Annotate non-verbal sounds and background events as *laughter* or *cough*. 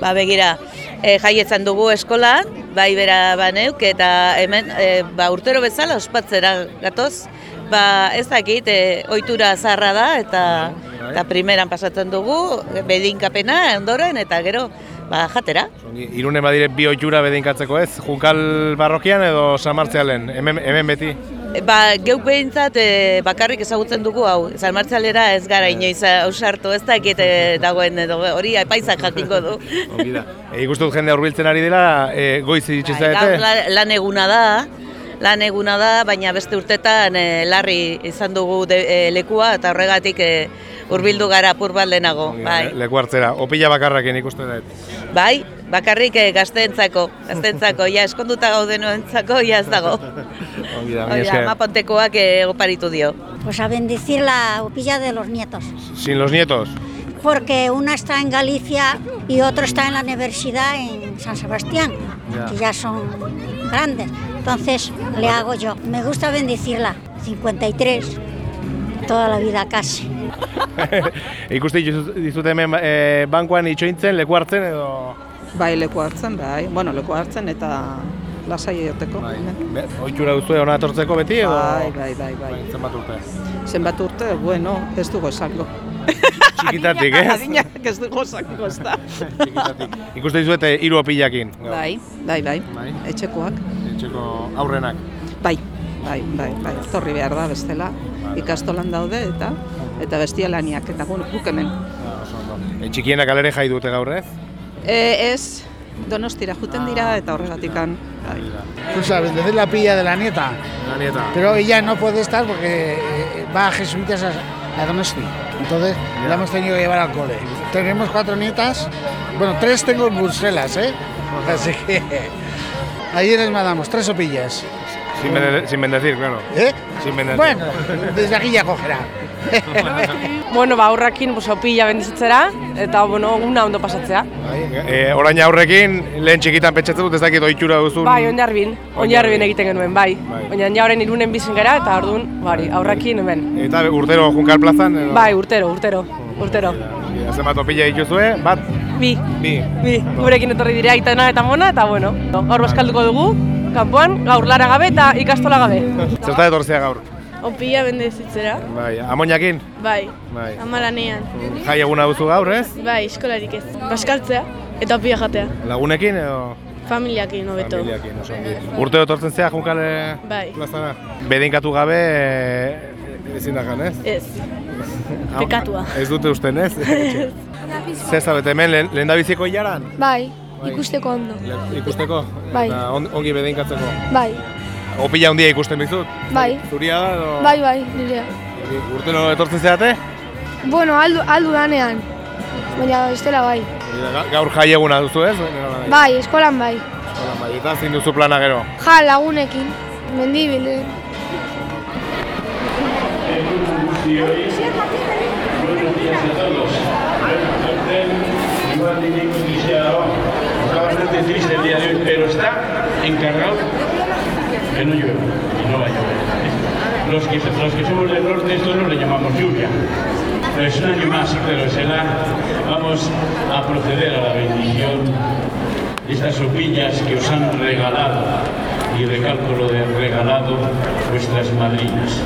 Ba, begira, e, jaietzan dugu eskolan, bai bera baneuk, eta hemen e, ba, urtero bezala ospatzera gatoz. Ba, ez dakit, e, ohitura zaharra da, eta, eta primeran pasatzen dugu, bedinkapena, ondoren, eta gero, ba, jatera. Irune badire bi ohitura bedinkatzeko ez, Junkal barrokian edo San Martzialen, hemen, hemen beti? Ba, geuk behintzat e, bakarrik ezagutzen dugu hau. San Martzialera ez gara inoiz ausartu, ez dakit e, dagoen edo hori aipaisak jakingo du. Ongi da. E, ikustu jende hurbiltzen ari dela, e, goiz iritsi Bai, zaete? la- lan eguna da, lan eguna da, baina beste urtetan e, larri izan dugu de, e, lekua eta horregatik e, hurbildu gara apur bat lehenago. Bai, le- Leku hartzera, opila bakarrakin ikusten dut. bai bakarrik e, gazteentzako, gazteentzako, ja eskonduta gaudenoentzako, ja ez dago. *laughs* Ongi da, Hori mi da, esker. mapontekoak oparitu dio. Pues a bendecir la opilla de los nietos, Sin los nietos. porque una está en Galicia y otro está en la universidad en San Sebastián, Ya. que ya son grandes. Entonces le hago yo. Me gusta bendecirla, 53, toda la vida casi. *laughs* Ikuste dizu- dizute hemen e, bankuan itxointzen, leku hartzen edo... Bai, leku hartzen, bai. Bueno, leku hartzen eta lasai egoteko. hemen. Be- Ohitura duzue hona etortzeko beti edo... Bai, bai, bai, bai. Zenbat urte? Zenbat urte, bueno, ez dugu esango. *laughs* Txikitatik, ez? Adinak ez dugu esango, ez da. *laughs* Txikitatik. Ikuste dizuete hiru opilakin. Bai, bai, bai, Bai. etxekoak. Etxeko aurrenak. Bai, bai, bai, bai. Torri behar da bestela. Ikastolan daude eta eta bestialaniak eta guk hemen. Ah, oso ondo. E, txikienak alere jai dute gaur ez? E, ez, donostira juten dira eta horregatikan. Bai. Tú sabes, desde la pilla de la nieta. La nieta. Pero ella no puede estar porque eh, va a jesuitas a, a Donosti. Entonces la hemos tenido que llevar al cole. Tenemos cuatro nietas. Bueno, tres tengo en Bruselas, ¿eh? Así que ahí les mandamos tres opillas. Sin, bende- sin bendecir, claro. ¿Eh? Sin bendecir. Bueno, desde aquí ya cogerá. *laughs* Bueno, ba, aurrekin pues, opila bendizitzera, eta bueno, una ondo pasatzea. E, orain aurrekin, lehen txikitan pentsatzen dut ez dakit ohitura duzun. Bai, oinarbin, oinarbin egiten genuen, bai. Bai. Baina ja orain irunen bizen gara, eta orduan, bari, aurrekin hemen. Eta urtero Junkal plazan? Edo? Bai, urtero, urtero, urtero. Zenbat opila dituzue? Bat? Bi, Bi. bi, gurekin etorri dira aitana eta mona, eta bueno, gaur baskalduko dugu, kanpoan, gaur lara gabe eta ikastola gabe. Zerta etorzea gaur? Opila bendezitzera, Bai, amoinakin? bai, Bai. amalanean, Jai eguna duzu gaur, ez? bai, eskolarik ez. Baskaltzea eta opila jatea, Lagunekin edo? familiakin hobeto. Familiakin, oso. Urte etortzen zea Junkale Bai. plazara? Bedinkatu gabe ezin da jan, ez? Ez, *laughs* Pekatua. Ez dute usten, *laughs* ez? Zer zabete hemen, lehen, lehen da biziko hilaran? Bai, Bai. ikusteko ondo. Le- Ikusteko? Bai. Eta on, ongi bedinkatzeko? Bai, Opila handia ikusten bizut? bai, Zuria da edo? bai, bai, nirea. Urtero etortzen zeate? Bueno, aldu, aldu danean. Baina estela bai. Ga- Gaur jai eguna duzu, ez? Bai, eskolan bai. Hola, bai. Eta zein duzu plana gero? Ja, lagunekin. Mendibil. eh. Igual tiene que sea está bastante triste el día de hoy, pero está encargado que no llueva y no va a llover. Los que, los que somos del norte esto no le llamamos lluvia. Pero es un año más, pero será, vamos a proceder a la bendición de estas sopillas que os han regalado, y recalco lo de regalado vuestras madrinas.